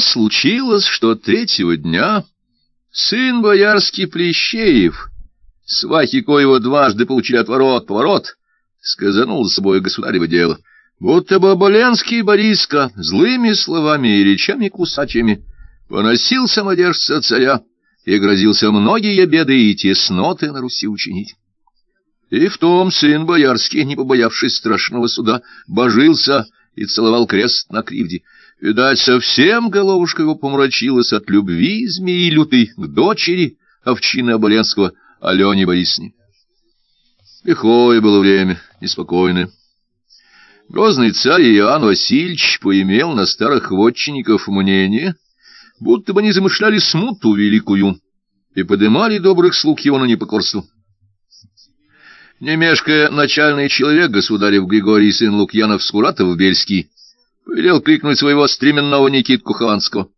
Случилось, что третьего дня сын боярский Плещеев, свахи коего дважды получили отворот-поворот, сказанул за собой государево дело, будто бы Оболенский Бориска злыми словами и речами кусачими поносил самодержца царя и грозился многие беды и тесноты на Руси учинить. И в том сын боярский, не побоявшись страшного суда, божился и целовал крест на кривде. Видать, совсем головушка его помрачилась от любви змеи лютой к дочери овчины Оболенского Алене Борисовне. Лихое было время, неспокойное. Грозный царь Иоанн Васильевич поимел на старых вотчинников мнение, будто бы они замышляли смуту великую и подымали добрых слуг его на непокорство. Не начальный человек, государев Григорий, сын Лукьянов Повелел крикнуть своего стременного Никитку Хованского.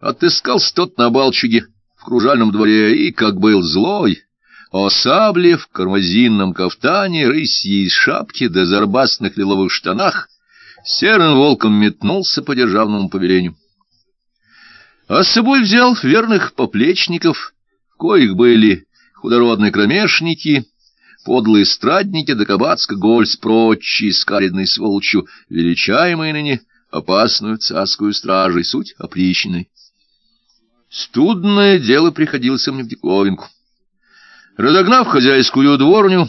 Отыскался тот на Балчуге в кружальном дворе и, как был злой, о сабле в кармазинном кафтане, рысьей шапке да зарбастных лиловых штанах, серым волком метнулся по державному повелению. А с собой взял верных поплечников, коих были худородные кромешники, подлые страдники да кабацко-гольц прочие скаридной сволочью, величаемые ныне опасную царскую стражей, суть опричной. Студное дело приходилось мне в диковинку. Разогнав хозяйскую дворню,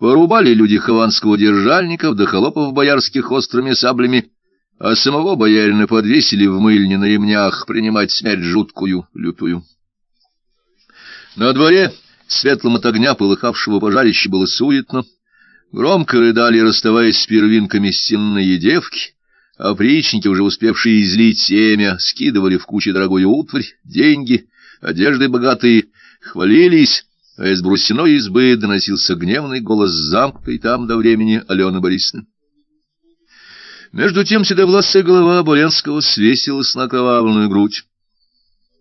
порубали люди хованского держальников да холопов боярских острыми саблями, а самого боярина подвесили в мыльне на ремнях принимать смерть жуткую, лютую. На дворе светлым от огня полыхавшего пожарища было суетно. Громко рыдали, расставаясь с первинками стенные девки, а причники, уже успевшие излить семя, скидывали в кучи дорогую утварь, деньги, одежды богатые, хвалились, а из брусиной избы доносился гневный голос замкнутой там до времени Алены Борисовны. Между тем седовласая голова Буренского свесилась на кровавленную грудь,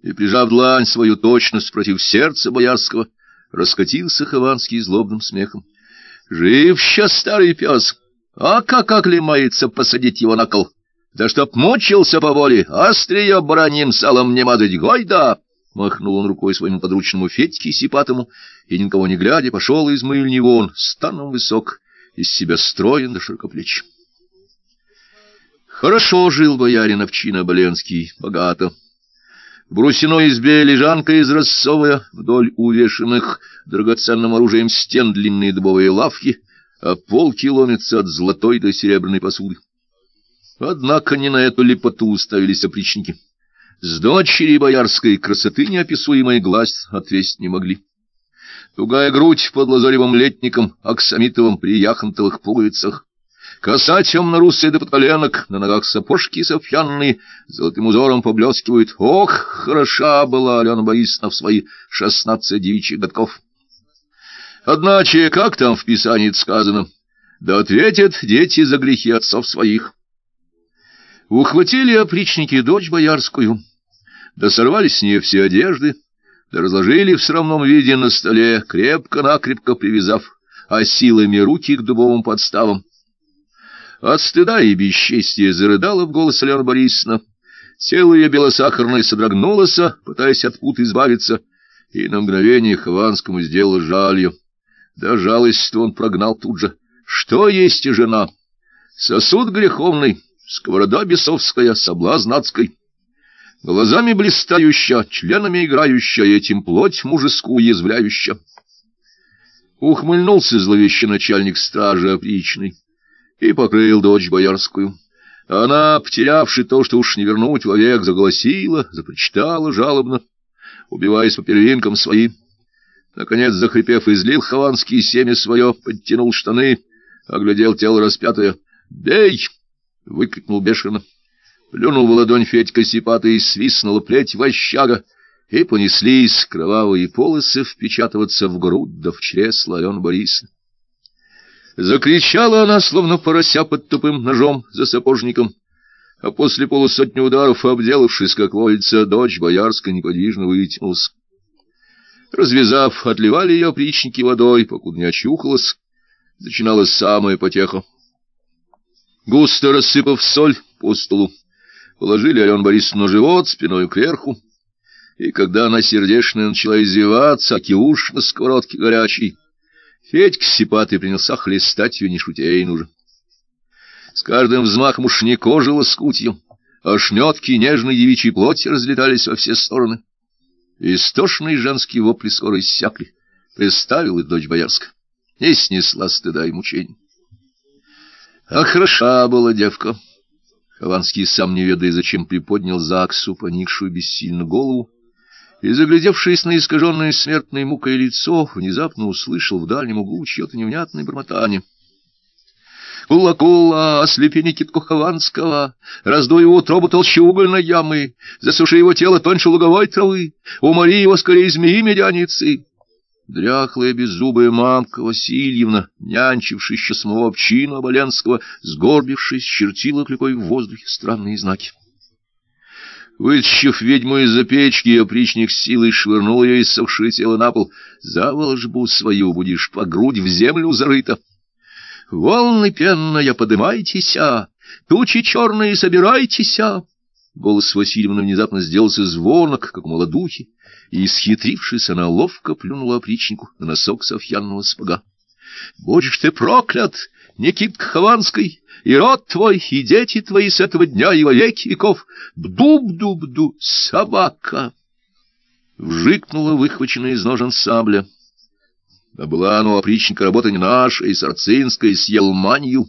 и, прижав длань свою точность против сердца боярского, раскатился Хованский злобным смехом. — Жив сейчас старый пес, а как оклемается посадить его на кол? Да чтоб мучился по воле, острие бараньим салом не мазать, гой да! Махнул он рукой своему подручному Федьке Сипатому, и, никого не глядя, пошел из мыльни вон, станом высок, из себя строен до широкоплеч. Хорошо жил боярин Овчина Боленский, богато. Брусиной избе лежанка из рассовая, вдоль увешанных драгоценным оружием стен длинные дубовые лавки, а полки ломятся от золотой до серебряной посуды. Однако не на эту лепоту уставились опричники. С дочери боярской красоты неописуемой глаз отвесть не могли. Тугая грудь под лазоревым летником, аксамитовым при яхонтовых пуговицах, коса темно-русая до подколенок, на ногах сапожки софьянные, золотым узором поблескивают. Ох, хороша была Алена Борисовна в свои шестнадцать девичьих годков! Одначе, как там в Писании сказано, да ответят дети за грехи отцов своих. Ухватили опричники дочь боярскую, да сорвали с нее все одежды, да разложили в срамном виде на столе, крепко-накрепко привязав, а силами руки к дубовым подставам. От стыда и бесчестия зарыдала в голос Алена Борисовна. Тело ее белосахарное содрогнулось, пытаясь от пут избавиться, и на мгновение Хованскому сделал жалью. Да жалость он прогнал тут же. Что есть и жена? Сосуд греховный, сковорода бесовская, соблазн адской. Глазами блистающая, членами играющая, этим плоть мужескую уязвляющая. Ухмыльнулся зловещий начальник стражи опричный и покрыл дочь боярскую. Она, потерявши то, что уж не вернуть вовек, заголосила, запричитала жалобно, убиваясь по первинкам своим. Наконец, захрипев, излил Хованский семя свое, подтянул штаны, оглядел тело распятое. «Бей!» — выкрикнул бешено. Плюнул в ладонь Федька сипатый, свистнула плеть вощага, и понеслись кровавые полосы впечатываться в грудь да в чресло Алена Борисовны. Закричала она, словно порося под тупым ножом за сапожником, а после полусотни ударов, обделавшись, как водится, дочь боярская неподвижно вытянулась. Развязав, отливали ее причники водой, покуда не очухалась, начиналась самая потеха. Густо рассыпав соль по столу, положили Алену Борисовну на живот, спиной кверху, и когда она сердечно начала издеваться, аки уж на сковородке горячий, Федька сипатый принялся хлестать ее, не шутя ей нужен. С каждым взмахом уж не кожа лоскутью, а шметки нежной девичьей плоти разлетались во все стороны. Истошные женские вопли скоро иссякли. Представила дочь боярска и снесла стыда и мучений. А хороша была девка. Хованский, сам не ведая, зачем приподнял Заксу, поникшую бессильно голову, и, заглядевшись на искаженное смертной мукой лицо, внезапно услышал в дальнем углу чье-то невнятное бормотание. Кула-кула, ослепи Никитку Хованского, раздуй его утробу толще угольной ямы, засуши его тело тоньше луговой травы, умори его скорее змеи медяницы. Дряхлая беззубая мамка Васильевна, нянчившая еще самого общину Оболенского, сгорбившись, чертила клюкой в воздухе странные знаки. Вытащив ведьму из-за печки, опричник силой швырнул ее иссохшее тело на пол. «За волжбу свою будешь по грудь в землю зарыта!» «Волны пенная, подымайтеся! Тучи черные, собирайтеся!» Голос Васильевны внезапно сделался звонок, как молодухи, и, исхитрившись, она ловко плюнула опричнику на носок софьянного спага. «Будешь ты проклят, Никит Хованский, и род твой, и дети твои с этого дня и во веки веков! Бду-бду-бду, собака!» Вжикнула выхваченная из ножен сабля. А была оно опричника работа не наша, и сарцинская, съел манью,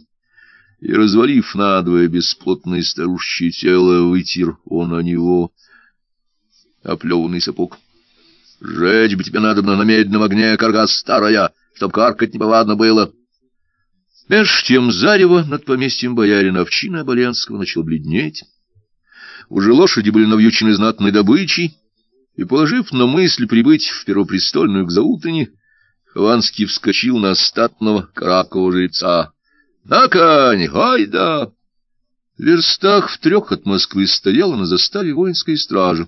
и, развалив надвое бесплотное старушечье тело, вытер он о него оплеванный сапог. Жечь бы тебе надо на медленном огне, карга старая, чтоб каркать неповадно было. Меж тем зарево над поместьем боярина овчины Оболенского начал бледнеть. Уже лошади были навьючены знатной добычей, и, положив на мысль прибыть в первопрестольную к заутренне, Хованский вскочил на статного каракового жреца. — На конь, ай да! В верстах в трех от Москвы стояла на заставе воинской стражи.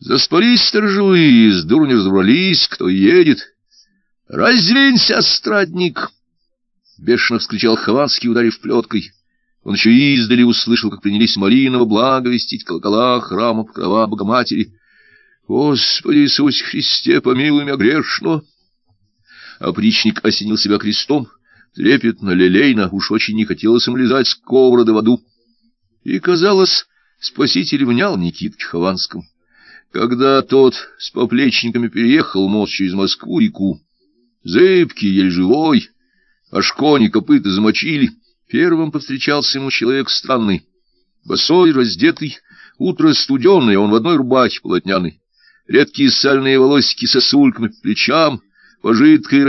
Заспались сторожевые, с дуру не разобрались, кто едет. «Раздвинься, страдник!» Бешено вскричал Хованский, ударив плеткой. Он еще издали услышал, как принялись Маринова благовестить колокола храма покрова Богоматери. «Господи Иисусе Христе, помилуй меня грешного!» Опричник осенил себя крестом, трепетно, лелейно, уж очень не хотелось им лизать сковороды в аду. И, казалось, спаситель внял Никитке Хованскому. Когда тот с поплечниками переехал молча через Москву-реку, зыбкий, еле живой, аж кони копыта замочили, первым повстречался ему человек странный, босой, раздетый, утро студеное, он в одной рубахе полотняной, редкие сальные волосики сосульками по плечам, по жидкой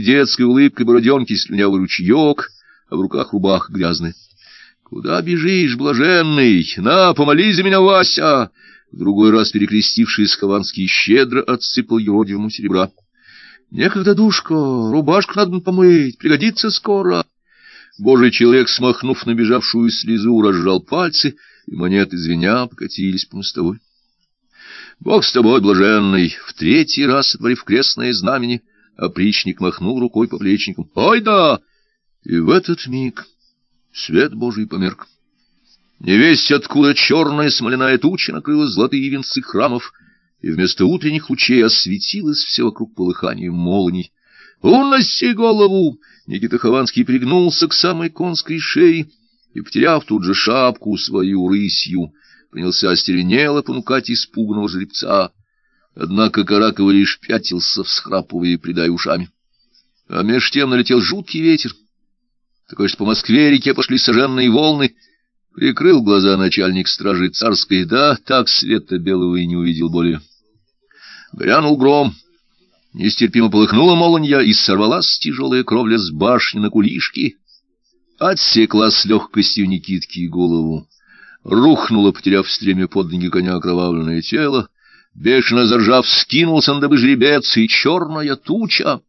детской улыбкой бороденки слюнявый ручеек, а в руках рубаха грязная. — Куда бежишь, блаженный? На, помолись за меня, Вася! В другой раз перекрестившись, Хованский щедро отсыпал юродивому серебра. — Некогда, душка, рубашку надо помыть, пригодится скоро. Божий человек, смахнув набежавшую слезу, разжал пальцы, и монеты, звеня, покатились по мостовой. Бог с тобой, блаженный, в третий раз, отворив крестное знамени, опричник махнул рукой по плечникам. — Ой да! И в этот миг свет Божий померк. Невесть откуда черная смоляная туча накрыла золотые венцы храмов, и вместо утренних лучей осветилось все вокруг полыханием молний. «Уноси голову!» Никита Хованский пригнулся к самой конской шее и, потеряв тут же шапку свою рысью, принялся остервенело понукать испуганного жеребца. Однако Каракова лишь пятился, всхрапывая и придая ушами. А меж тем налетел жуткий ветер. Такой, что по Москве-реке пошли сожженные волны — Прикрыл глаза начальник стражи царской, да так света белого и не увидел более. Грянул гром, нестерпимо полыхнула молонья, и сорвалась тяжелая кровля с башни на кулишки, отсекла с легкостью Никитки голову, рухнула, потеряв в стреме под ноги коня окровавленное тело, бешено заржав, скинулся на добы жребец, и черная туча,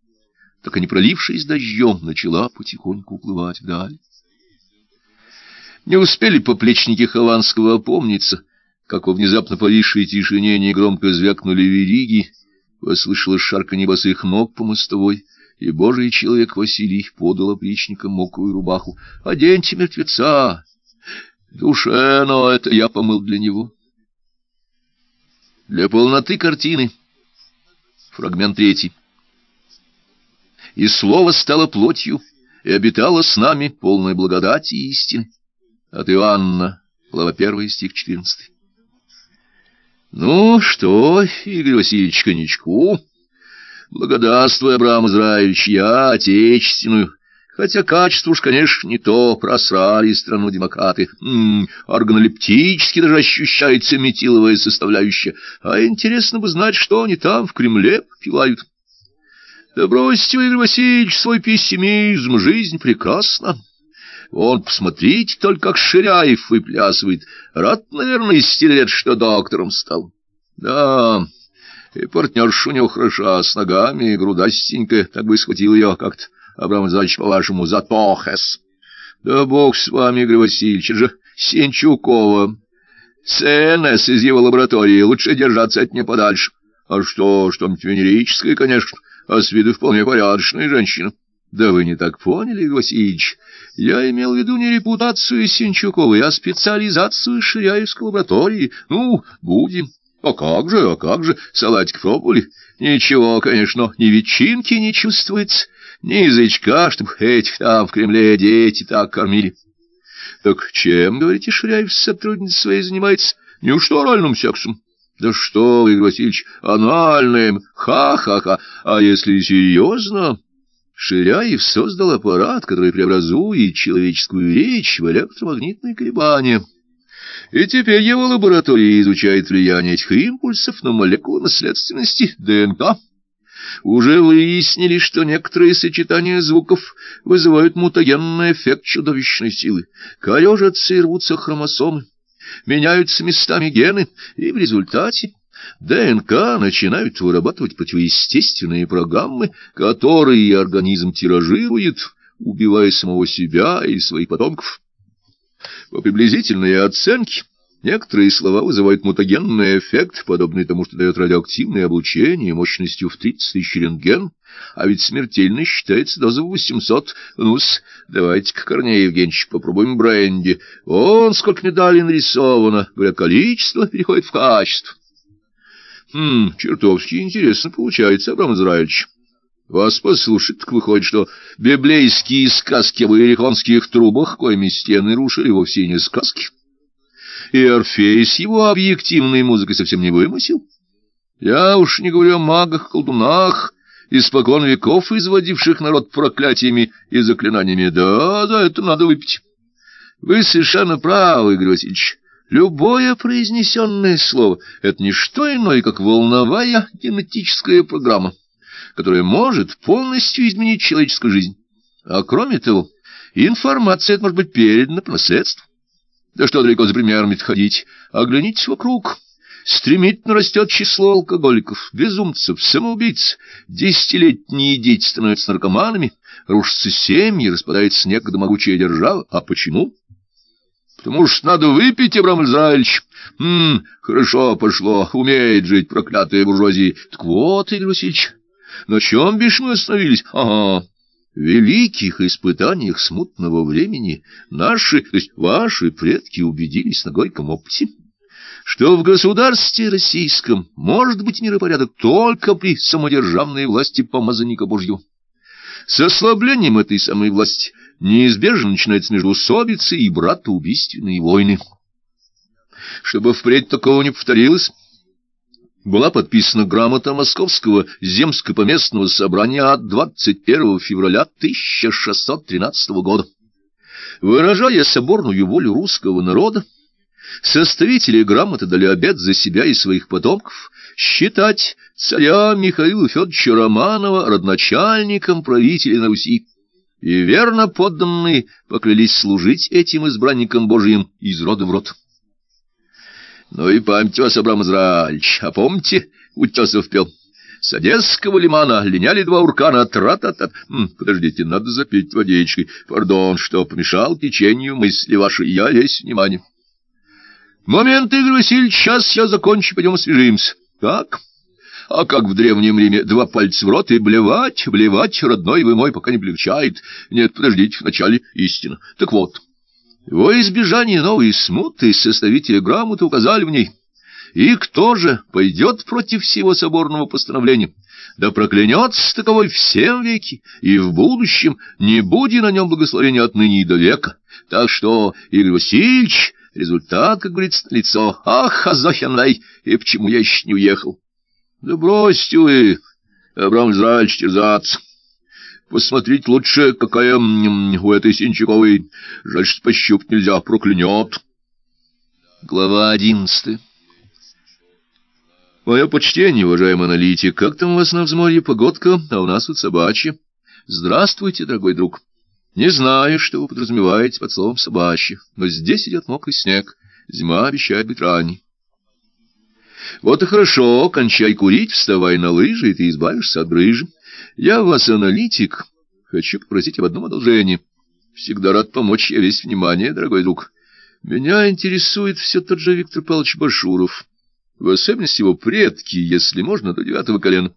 так и не пролившись дождем, начала потихоньку уплывать вдаль. Не успели поплечники Хованского опомниться, как во внезапно повисшей тишине негромко звякнули вериги, послышалось шарканье босых ног по мостовой, и божий человек Василий подал опричникам мокрую рубаху. — Оденьте мертвеца! Душе, но это я помыл для него. Для полноты картины. Фрагмент третий. И слово стало плотью, и обитало с нами полной благодати и истины. От Иоанна, глава 1, стих 14. Ну что, Игорь Васильевич Конечку, благодарствуй, Абрам Израильевич, я отечественную, хотя качество уж, конечно, не то, просрали страну демократы, М -м, органолептически даже ощущается метиловая составляющая, а интересно бы знать, что они там в Кремле попивают. Да бросьте Игорь Васильевич, свой пессимизм, жизнь прекрасна. Вон, посмотрите только, как Ширяев выплясывает. Рад, наверное, из лет, что доктором стал. Да, и партнерша у него хороша, с ногами, грудастенькая, так бы схватил ее как-то, Абрам Иванович, по-вашему, за тохес. Да бог с вами, Игорь Васильевич, же Сенчукова. ЦНС из его лаборатории, лучше держаться от нее подальше. А что, что-нибудь венерическое, конечно, — а с виду вполне порядочная женщина. Да вы не так поняли, Васильевич. Я имел в виду не репутацию Синчуковой, а специализацию Ширяевской лаборатории. Ну, будем. А как же, а как же, салатик пробовали? Ничего, конечно, ни ветчинки не чувствуется, ни язычка, чтоб этих там в Кремле дети так кормили. Так чем, говорите, Ширяев с своей занимается? Неужто оральным сексом? Да что Игорь Васильевич, анальным, ха-ха-ха, а если серьезно... Ширяев создал аппарат, который преобразует человеческую речь в электромагнитные колебания. И теперь его лаборатория изучает влияние этих импульсов на молекулы наследственности ДНК. Уже выяснили, что некоторые сочетания звуков вызывают мутагенный эффект чудовищной силы. Корежатся и рвутся хромосомы меняются местами гены, и в результате ДНК начинают вырабатывать противоестественные программы, которые организм тиражирует, убивая самого себя и своих потомков. По приблизительной оценке, некоторые слова вызывают мутагенный эффект, подобный тому, что дает радиоактивное облучение мощностью в 30 тысяч рентген, а ведь смертельно считается доза в 800. Ну-с, давайте-ка, Корней Евгеньевич, попробуем бренди. Вон сколько медалей нарисовано. Говорят, количество переходит в качество. Хм, чертовски интересно получается, Абрам Израильевич. Вас послушать, так выходит, что библейские сказки об иерихонских трубах, коими стены рушили, вовсе не сказки. И Орфей с его объективной музыкой совсем не вымысел. Я уж не говорю о магах, колдунах, испокон веков изводивших народ проклятиями и заклинаниями. Да, за это надо выпить. Вы совершенно правы, Игорь Васильевич. Любое произнесенное слово — это не что иное, как волновая генетическая программа, которая может полностью изменить человеческую жизнь. А кроме того, информация может быть передана по наследству. Да что далеко за примерами ходить, оглянитесь вокруг. Стремительно растет число алкоголиков, безумцев, самоубийц. Десятилетние дети становятся наркоманами, рушатся семьи, распадается некогда могучая держава. А почему? Потому что надо выпить, Абрам Израильевич. М хорошо пошло, умеет жить проклятая буржуазия. Так вот, Игорь Васильевич, на чем бишь мы остановились? Ага. Великих испытаниях смутного времени наши, то есть ваши предки убедились на горьком опыте что в государстве российском может быть миропорядок только при самодержавной власти помазанника Божьего. С ослаблением этой самой власти неизбежно начинаются междоусобицы и братоубийственные войны. Чтобы впредь такого не повторилось, была подписана грамота Московского земско-поместного собрания от 21 февраля 1613 года. Выражая соборную волю русского народа, Составители грамоты дали обет за себя и своих потомков считать царя Михаила Федоровича Романова родначальником правителя на Руси. И верно подданные поклялись служить этим избранникам Божиим из рода в род. Ну и память вас, Абрам Израильевич, а помните, Утесов пел? С Одесского лимана линяли два уркана, тра-та-та. Подождите, надо запить водичкой. Пардон, что помешал течению мысли вашей. Я весь внимание. Момент, Игорь Васильевич, сейчас я закончу, пойдем освежимся. Так? А как в Древнем Риме два пальца в рот и блевать, блевать, родной вы мой, пока не блевчает. Нет, подождите, вначале истина. Так вот, Во избежание новой смуты составители грамоты указали в ней. И кто же пойдет против всего соборного постановления? Да проклянется таковой всем веке, и в будущем не будет на нем благословения отныне и до века. Так что, Игорь Васильевич, результат, как говорится, лицо. Ах, Азохенлай, и почему я еще не уехал? Да бросьте вы, Абрам Израильевич, терзаться. Посмотреть лучше, какая у этой Синчаковой. Жаль, что пощупать нельзя, проклянет. Глава одиннадцатая. Мое почтение, уважаемый аналитик. Как там у вас на взморье погодка, а у нас тут собачья? Здравствуйте, дорогой друг. Не знаю, что вы подразумеваете под словом «собачья», но здесь идет мокрый снег. Зима обещает быть ранней. Вот и хорошо, кончай курить, вставай на лыжи, и ты избавишься от брыжи. Я вас аналитик, хочу попросить об одном одолжении. Всегда рад помочь, я весь внимание, дорогой друг. Меня интересует все тот же Виктор Павлович Башуров, в особенности его предки, если можно, до девятого колена.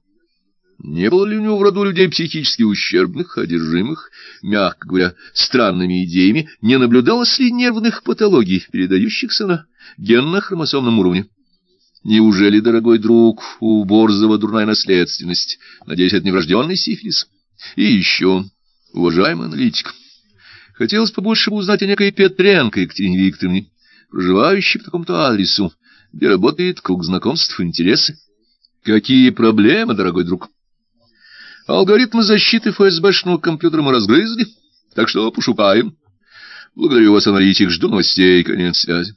Не было ли у него в роду людей психически ущербных, одержимых, мягко говоря, странными идеями, не наблюдалось ли нервных патологий, передающихся на генно-хромосомном уровне? Неужели, дорогой друг, у Борзова дурная наследственность? Надеюсь, это не врожденный сифилис? И еще, уважаемый аналитик, хотелось побольше узнать о некой Петренко Екатерине Викторовне, проживающей по такому-то адресу, где работает круг знакомств и интересы. Какие проблемы, дорогой друг? Алгоритмы защиты ФСБшного компьютера мы разгрызли, так что пошукаем. Благодарю вас, аналитик, жду новостей, конец связи.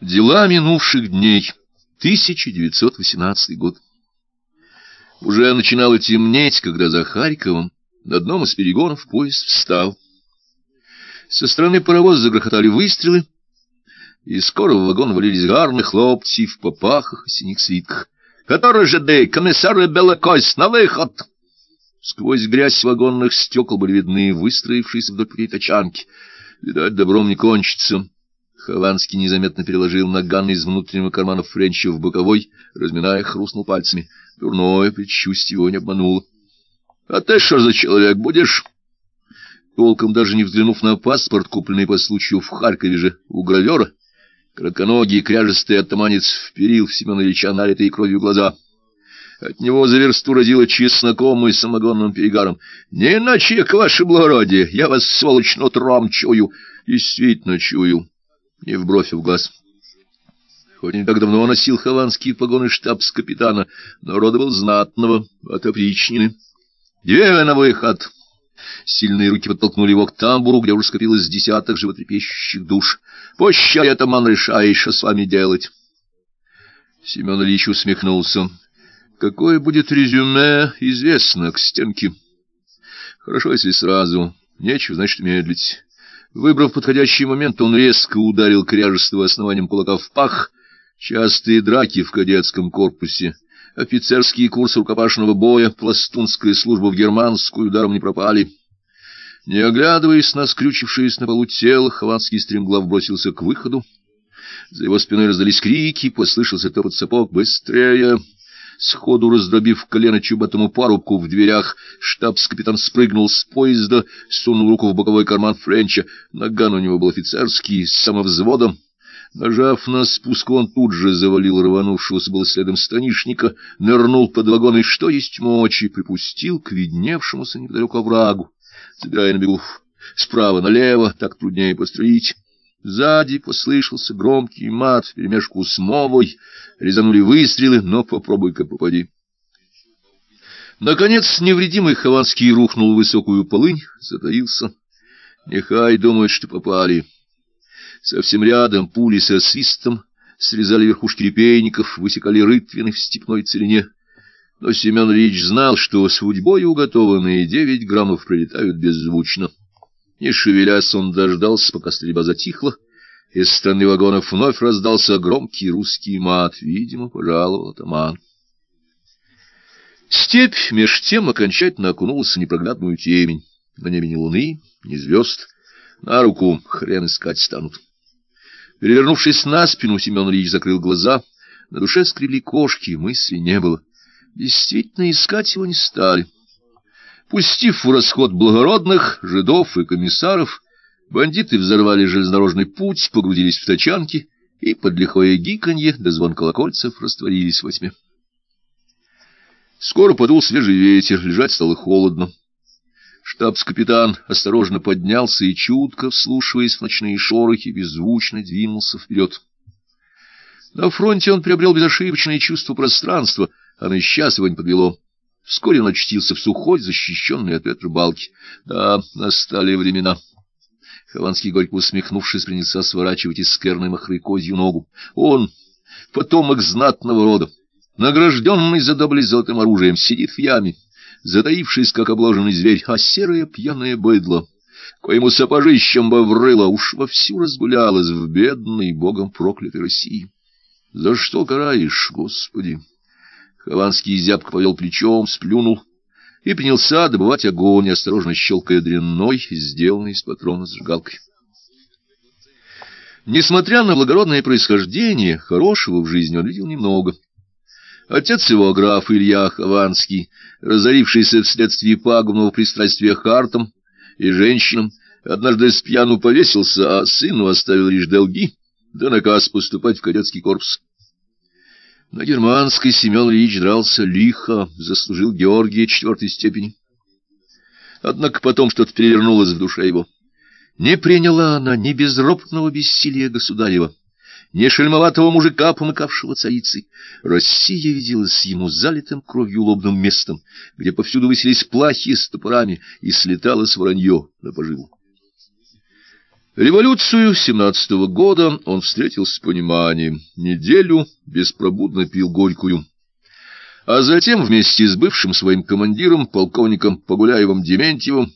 Дела минувших дней. 1918 год. Уже начинало темнеть, когда за Харьковом на одном из перегонов поезд встал. Со стороны паровоза загрохотали выстрелы, и скоро в вагон валились гарные хлопцы в попахах и синих свитках. «Который же ты, комиссар Белокось, на выход!» Сквозь грязь вагонных стекол были видны выстроившиеся вдоль путей тачанки. Видать, добром не кончится. Хованский незаметно переложил наган из внутреннего кармана Френча в боковой, разминая, хрустнул пальцами. Дурное предчувствие его не обмануло. — А ты что за человек будешь? Толком даже не взглянув на паспорт, купленный по случаю в Харькове же у гравера, кратконогий кряжестый оттаманец вперил в Семена Ильича налитые кровью глаза. От него за версту разило чесноком и самогонным перегаром. — Не иначе, к ваше благородие, я вас, сволочь, нутром чую. Действительно чую не в бровь, в глаз. Хоть не так давно носил хованские погоны штабс-капитана, но рода был знатного, от опричнины. «Две на выход!» Сильные руки подтолкнули его к тамбуру, где уже скопилось десяток животрепещущих душ. «Пощай, атаман, решаешь, что с вами делать!» Семен Ильич усмехнулся. «Какое будет резюме, известно, к стенке. Хорошо, если сразу. Нечего, значит, медлить». Выбрав подходящий момент, он резко ударил кряжестого основанием кулака в пах. Частые драки в кадетском корпусе, офицерский курс рукопашного боя, пластунская служба в германскую ударом не пропали. Не оглядываясь на скрючившееся на полу тело, хованский стремглав бросился к выходу. За его спиной раздались крики, послышался топот сапог. «Быстрее!» Сходу раздробив колено чубатому парубку в дверях, штабс-капитан спрыгнул с поезда, сунул руку в боковой карман Френча. Наган у него был офицерский, с самовзводом. Нажав на спуск, он тут же завалил рванувшегося было следом станишника, нырнул под вагон и, что есть мочи, припустил к видневшемуся неподалеку оврагу, забирая на бегу справа налево, так труднее пострелить. Сзади послышался громкий мат вперемешку с мовой, резанули выстрелы, но попробуй-ка попади. Наконец невредимый Хованский рухнул в высокую полынь, затаился. Нехай думают, что попали. Совсем рядом пули со свистом срезали верхушки репейников, высекали рытвины в степной целине. Но Семен Ильич знал, что судьбой уготованные девять граммов пролетают беззвучно. Не шевелясь, он дождался, пока стрельба затихла. Из стороны вагонов вновь раздался громкий русский мат. Видимо, пожаловал атаман. Степь меж тем окончательно окунулась в непроглядную темень. На небе ни луны, ни звезд. На руку хрен искать станут. Перевернувшись на спину, Семен Ильич закрыл глаза. На душе скребли кошки, мысли не было. Действительно, искать его не стали. Пустив в расход благородных, жидов и комиссаров, Бандиты взорвали железнодорожный путь, погрузились в тачанки и под лихое гиканье до звон колокольцев растворились во тьме. Скоро подул свежий ветер, лежать стало холодно. Штабс-капитан осторожно поднялся и, чутко вслушиваясь в ночные шорохи, беззвучно двинулся вперед. На фронте он приобрел безошибочное чувство пространства, а на сейчас его не подвело. Вскоре он очутился в сухой, защищенной от ветра балке. Да, настали времена. Хованский, горько усмехнувшись, принялся сворачивать из скерной махры козью ногу. Он, потомок знатного рода, награжденный за доблесть золотым оружием, сидит в яме, затаившись, как обложенный зверь, а серое пьяное быдло, коему сапожищем бы врыло, уж вовсю разгулялось в бедной, богом проклятой России. За что караешь, Господи? Хованский зябко повел плечом, сплюнул и принялся добывать огонь, осторожно щелкая дрянной, сделанной из патрона зажигалкой. Несмотря на благородное происхождение, хорошего в жизни он видел немного. Отец его, граф Илья Хованский, разорившийся вследствие пагубного пристрастия к артам и женщинам, однажды с пьяну повесился, а сыну оставил лишь долги, да наказ поступать в кадетский корпус. На германской Семен Ильич дрался лихо, заслужил Георгия четвертой степени. Однако потом что-то перевернулось в душе его. Не приняла она ни безропотного бессилия государева, ни шельмоватого мужика, помыкавшего царицей. Россия виделась ему залитым кровью лобным местом, где повсюду высились плахи с топорами, и слеталось вранье на поживу. Революцию семнадцатого года он встретил с пониманием. Неделю беспробудно пил горькую. А затем вместе с бывшим своим командиром, полковником Погуляевым Дементьевым,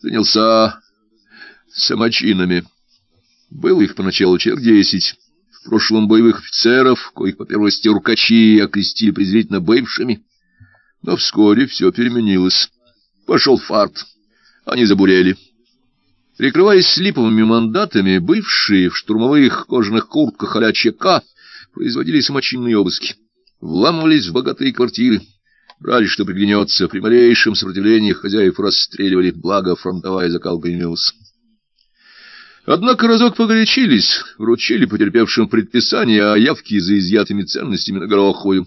занялся самочинами. Было их поначалу человек десять. В прошлом боевых офицеров, коих по первости рукачи окрестили презрительно бывшими. Но вскоре все переменилось. Пошел фарт. Они забурели. Прикрываясь липовыми мандатами, бывшие в штурмовых кожаных куртках а-ля ЧК производили самочинные обыски, вламывались в богатые квартиры, брали, что приглянется, при малейшем сопротивлении хозяев расстреливали, благо фронтовая закалка имелась. Однако разок погорячились, вручили потерпевшим предписание о явке за изъятыми ценностями на Гороховую.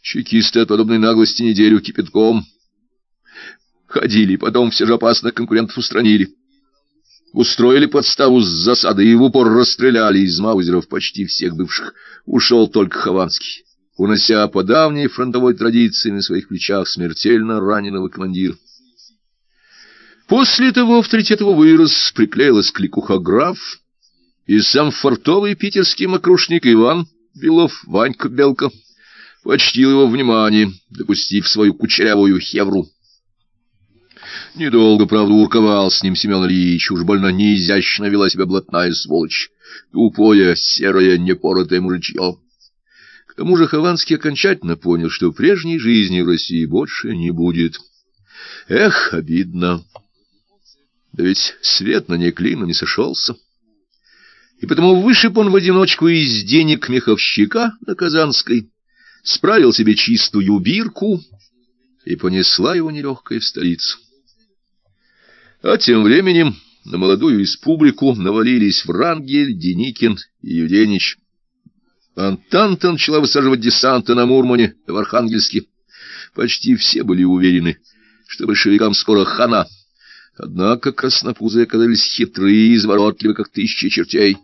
Чекисты от подобной наглости неделю кипятком ходили, потом все же опасных конкурентов устранили. Устроили подставу с засады и в упор расстреляли из маузеров почти всех бывших. Ушел только Хованский, унося по давней фронтовой традиции на своих плечах смертельно раненого командира. После того авторитет его вырос, приклеилась кликуха граф, и сам фортовый питерский макрушник Иван Белов, Ванька Белка, почтил его внимание, допустив свою кучерявую хевру. Недолго, правда, урковал с ним Семен Ильич, уж больно неизящно вела себя блатная сволочь, тупое, серое, непоротое мужичье. К тому же Хованский окончательно понял, что прежней жизни в России больше не будет. Эх, обидно. Да ведь свет на ней клином не сошелся. И потому вышиб он в одиночку из денег меховщика на Казанской, справил себе чистую бирку, и понесла его нелегкая в столицу. А тем временем на молодую республику навалились Врангель, Деникин и Юденич. Антанта начала высаживать десанты на Мурмане в Архангельске. Почти все были уверены, что большевикам скоро хана. Однако краснопузы оказались хитрые и изворотливы, как тысячи чертей.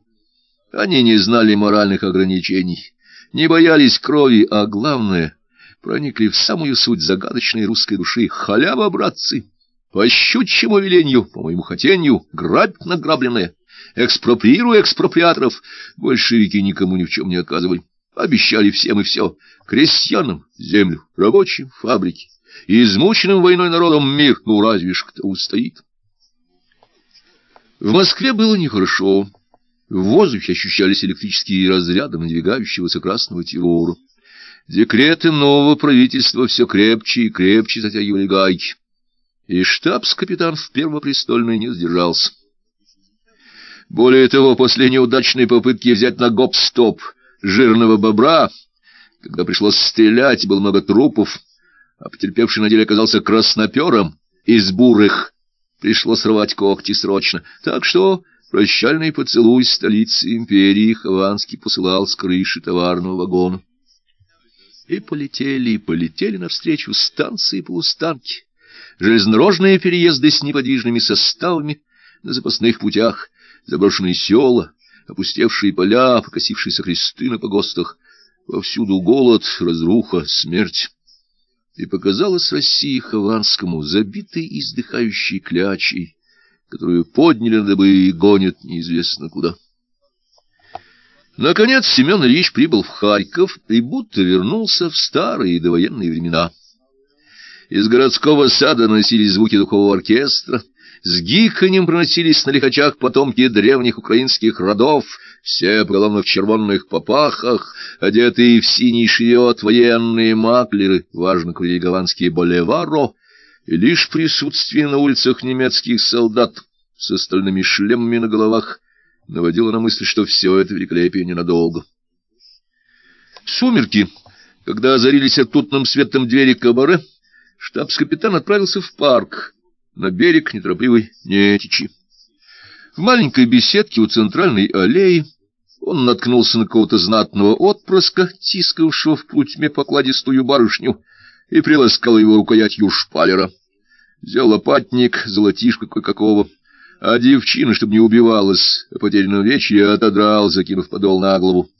Они не знали моральных ограничений, не боялись крови, а главное, проникли в самую суть загадочной русской души. Халява, братцы! По щучьему велению, по моему хотению, грабь награбленное. Экспроприируй экспроприаторов. Большевики никому ни в чем не отказывали. Обещали всем и все. Крестьянам землю, рабочим фабрики. Измученным войной народом мир, ну разве ж кто устоит? В Москве было нехорошо. В воздухе ощущались электрические разряды надвигающегося красного террора. Декреты нового правительства все крепче и крепче затягивали гайки и штабс-капитан в Первопрестольной не сдержался. Более того, после неудачной попытки взять на гоп-стоп жирного бобра, когда пришлось стрелять, было много трупов, а потерпевший на деле оказался краснопером из бурых, пришлось рвать когти срочно. Так что прощальный поцелуй столицы империи Хованский посылал с крыши товарного вагона. И полетели, и полетели навстречу станции полустанки, железнодорожные переезды с неподвижными составами на запасных путях, заброшенные села, опустевшие поля, покосившиеся кресты на погостах, повсюду голод, разруха, смерть. И показалось России Хованскому, забитой и издыхающей клячей, которую подняли на дыбы и гонят неизвестно куда. Наконец Семен Ильич прибыл в Харьков и будто вернулся в старые довоенные времена. Из городского сада носились звуки духового оркестра, с гиканьем проносились на лихачах потомки древних украинских родов, все поголовно в червонных попахах, одетые в синий шевет военные маклеры, важно курили голландские болеваро, и лишь присутствие на улицах немецких солдат с остальными шлемами на головах наводило на мысль, что все это великолепие ненадолго. Сумерки, когда озарились ртутным светом двери кабаре, штабс-капитан отправился в парк, на берег неторопливой Нетичи. В маленькой беседке у центральной аллеи он наткнулся на какого-то знатного отпрыска, тискавшего в плутьме покладистую барышню, и приласкал его рукоятью шпалера. Взял лопатник, золотишко кое-какого, а девчина, чтобы не убивалась, о потерянном вечере отодрал, закинув подол на голову.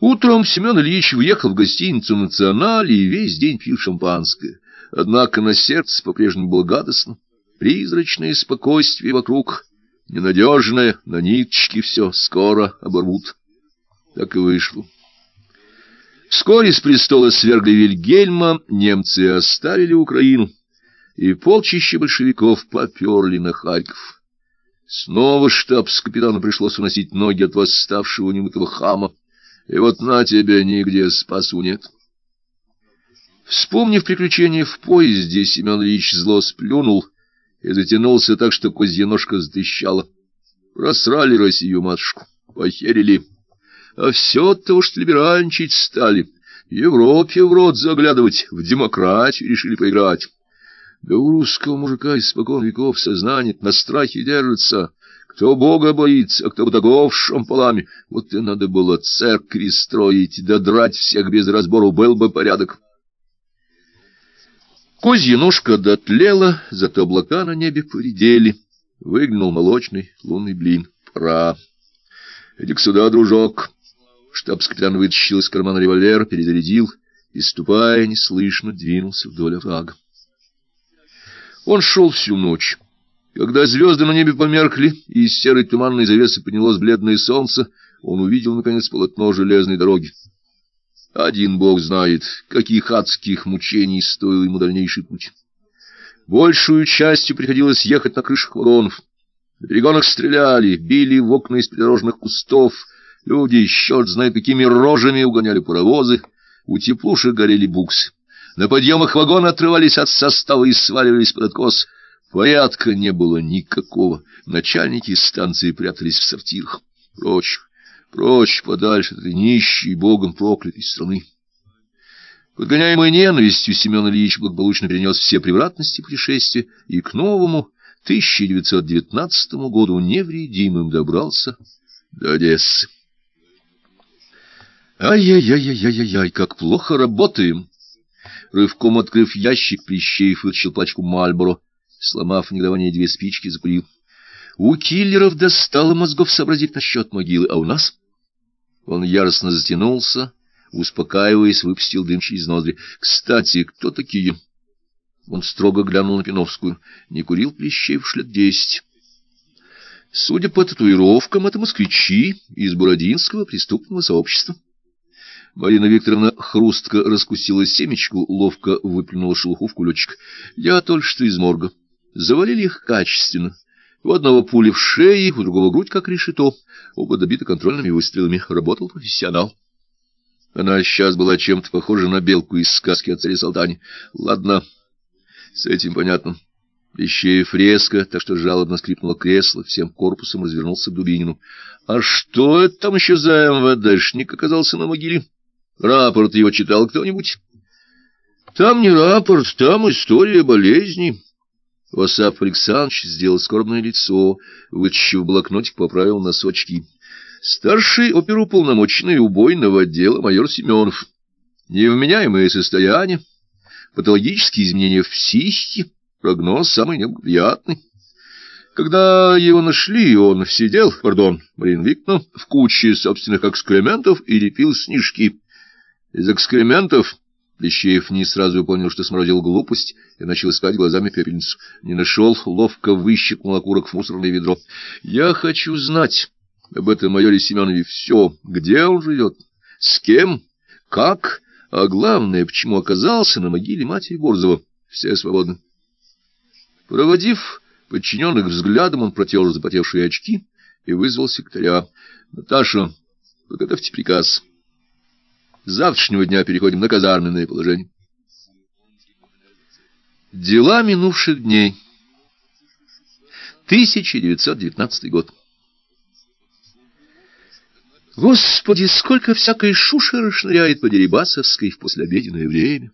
Утром Семен Ильич въехал в гостиницу «Националь» и весь день пил шампанское. Однако на сердце по-прежнему было гадостно. Призрачное спокойствие вокруг, ненадежное, на ниточке все, скоро оборвут. Так и вышло. Вскоре с престола свергли Вильгельма, немцы оставили Украину, и полчища большевиков поперли на Харьков. Снова штабс-капитану пришлось уносить ноги от восставшего немытого хама, и вот на тебе нигде спасу нет. Вспомнив приключения в поезде, Семен Ильич зло сплюнул и затянулся так, что козья ножка затрещала. Просрали Россию, матушку, похерили. А все от того, что либеральничать стали. Европе в рот заглядывать, в демократию решили поиграть. Да у русского мужика испокон веков сознание на страхе держится. Кто Бога боится, а кто бодагов шампалами. Вот и надо было церкви строить, да драть всех без разбору, был бы порядок. Козья ножка дотлела, зато облака на небе поредели. Выглянул молочный лунный блин. Пора. Иди-ка сюда, дружок. Штабс-капитан вытащил из кармана револьвер, перезарядил и, ступая, неслышно двинулся вдоль оврага. Он шел всю ночь. Когда звезды на небе померкли, и из серой туманной завесы поднялось бледное солнце, он увидел, наконец, полотно железной дороги. Один бог знает, каких адских мучений стоил ему дальнейший путь. Большую частью приходилось ехать на крышах вагонов. На перегонах стреляли, били в окна из придорожных кустов. Люди, черт знает какими рожами, угоняли паровозы. У теплушек горели буксы. На подъемах вагоны отрывались от состава и сваливались под откос. Порядка не было никакого. Начальники станции прятались в сортирах. Прочь, Прочь, подальше от этой нищей, богом проклятой страны. Подгоняемый ненавистью, Семен Ильич благополучно перенес все превратности путешествия и к новому 1919 году невредимым добрался до Одессы. Ай-яй-яй-яй-яй-яй, как плохо работаем! Рывком открыв ящик, Плещеев вытащил пачку Мальборо, сломав в негодовании две спички, закурил. У киллеров достало мозгов сообразить насчет могилы, а у нас... Он яростно затянулся, успокаиваясь, выпустил дым через ноздри. «Кстати, кто такие?» Он строго глянул на Пиновскую. Не курил Плещеев лет десять. Судя по татуировкам, это москвичи из Бородинского преступного сообщества. Марина Викторовна хрустко раскусила семечку, ловко выплюнула шелуху в кулечек. Я только что из морга. Завалили их качественно. У одного пули в шее, у другого грудь, как решето. Оба добиты контрольными выстрелами. Работал профессионал. Она сейчас была чем-то похожа на белку из сказки о царе Салтане. Ладно, с этим понятно. Ищеев резко, так что жалобно скрипнуло кресло, всем корпусом развернулся к Дубинину. — А что это там еще за МВДшник оказался на могиле? Рапорт его читал кто-нибудь? — Там не рапорт, там история болезни. Осап Александрович сделал скорбное лицо, вытащив блокнотик, поправил носочки. Старший оперуполномоченный убойного отдела майор Семенов. Невменяемое состояние, патологические изменения в психике, прогноз самый неблагоприятный. Когда его нашли, он сидел, пардон, Марина Викторовна, в куче собственных экскрементов и лепил снежки. Из экскрементов Плещеев не сразу понял, что сморозил глупость, и начал искать глазами пепельницу. Не нашел, ловко выщипнул окурок в мусорное ведро. — Я хочу знать об этом майоре Семенове все. Где он живет? С кем? Как? А главное, почему оказался на могиле матери Борзова? Все свободны. Проводив подчиненных взглядом, он протер запотевшие очки и вызвал секретаря. — Наташа, подготовьте приказ. — с завтрашнего дня переходим на казарменное положение. Дела минувших дней. 1919 год. Господи, сколько всякой шушеры шныряет по Дерибасовской в послеобеденное время.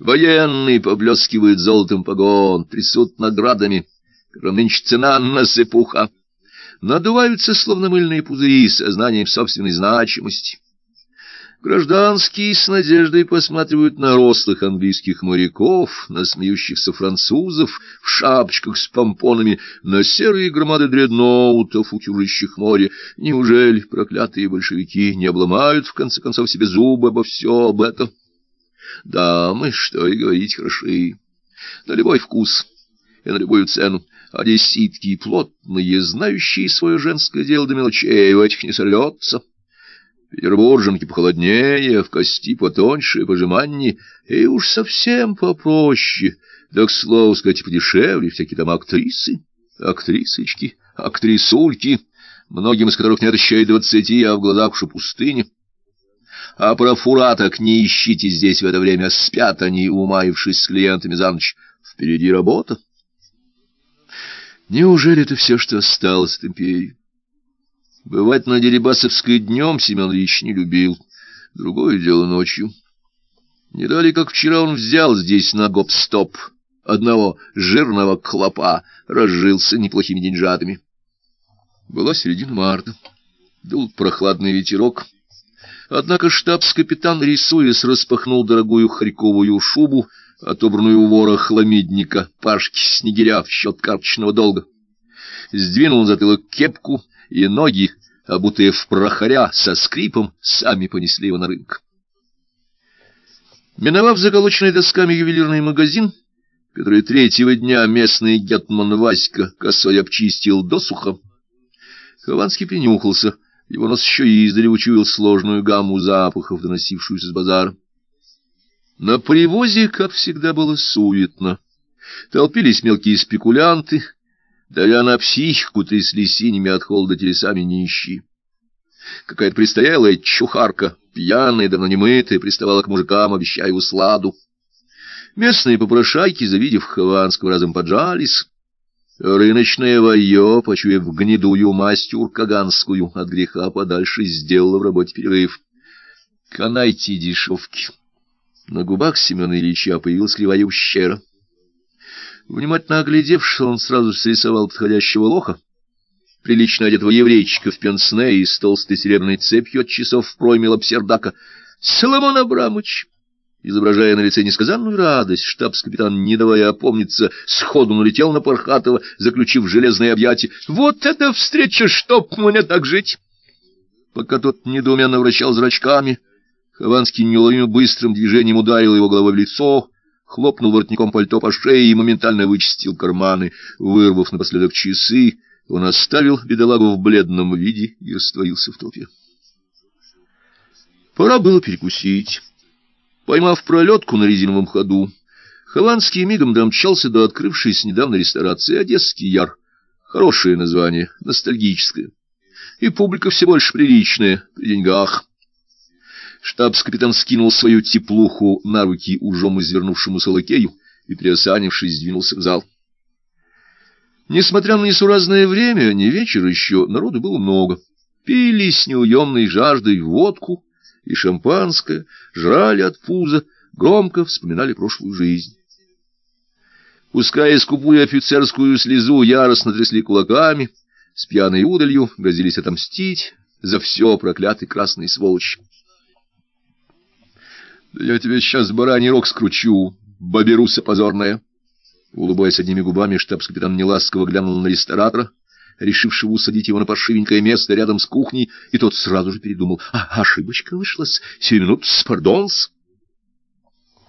Военные поблескивают золотом погон, трясут наградами, нынче цена на сыпуха. Надуваются, словно мыльные пузыри, сознанием собственной значимости. Гражданские с надеждой посматривают на рослых английских моряков, на смеющихся французов в шапочках с помпонами, на серые громады дредноутов, утюжащих море. Неужели проклятые большевики не обломают, в конце концов, себе зубы обо все об этом? Да, мы, что и говорить, хороши. На любой вкус и на любую цену. А десятки плотные, знающие свое женское дело до мелочей, в этих не сольется. Петербурженки похолоднее, в кости потоньше, пожиманнее, и уж совсем попроще, да, к слову сказать, подешевле всякие там актрисы, актрисочки, актрисульки, многим из которых нет еще и двадцати, а в глазах уж и пустыня. А про фураток не ищите здесь в это время, спят они, умаившись с клиентами за ночь. Впереди работа. Неужели это все, что осталось от империи? Бывать на Дерибасовской днем Семен Ильич не любил. Другое дело ночью. Не дали, как вчера он взял здесь на гоп-стоп одного жирного клопа, разжился неплохими деньжатами. Была середина марта. Дул прохладный ветерок. Однако штабс-капитан, рисуясь, распахнул дорогую харьковую шубу, отобранную у вора хламидника, Пашки Снегиря в счет карточного долга. Сдвинул затылок кепку — и ноги, обутые в прохоря, со скрипом, сами понесли его на рынок. Миновав заколоченный досками ювелирный магазин, который третьего дня местный гетман Васька косой обчистил досуха, Хованский принюхался, его нос еще и издали учуял сложную гамму запахов, доносившуюся с базара. На привозе, как всегда, было суетно. Толпились мелкие спекулянты, Давя на психику, трясли синими от холода телесами нищие. Какая-то пристоялая чухарка, пьяная, давно немытая, приставала к мужикам, обещая усладу. Местные попрошайки, завидев Хованского, разом поджались. Рыночная войё, почуяв гнедую масть уркаганскую, от греха подальше сделала в работе перерыв. Канайте дешевки. На губах Семена Ильича появилась кривая ущера. Внимательно оглядевшись, он сразу срисовал подходящего лоха, прилично одетого еврейчика в пенсне и с толстой серебряной цепью от часов в пройме лапсердака. «Соломон Абрамович!» Изображая на лице несказанную радость, штабс-капитан, не давая опомниться, сходу налетел на Пархатова, заключив железное объятие. «Вот это встреча, чтоб мне так жить!» Пока тот недоуменно вращал зрачками, Хованский неуловимо быстрым движением ударил его головой в лицо, хлопнул воротником пальто по шее и моментально вычистил карманы. Вырвав напоследок часы, он оставил бедолагу в бледном виде и растворился в толпе. Пора было перекусить. Поймав пролетку на резиновом ходу, Хованский мигом домчался до открывшейся недавно ресторации «Одесский яр». Хорошее название, ностальгическое. И публика все больше приличная, при деньгах. Штабс-капитан скинул свою теплуху на руки ужом извернувшемуся лакею и, приосанившись, двинулся в зал. Несмотря на несуразное время, не вечер еще, народу было много. Пили с неуемной жаждой водку и шампанское, жрали от пуза, громко вспоминали прошлую жизнь. пуская скупую офицерскую слезу, яростно трясли кулаками, с пьяной удалью грозились отомстить за все проклятый красный сволочь. «Да я тебе сейчас бараний рог скручу, баберуса позорная!» Улыбаясь одними губами, штабс-капитан неласково глянул на ресторатора, решившего усадить его на паршивенькое место рядом с кухней, и тот сразу же передумал. «А, ошибочка вышла с семь минут, с пардонс!»